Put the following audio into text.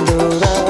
The love.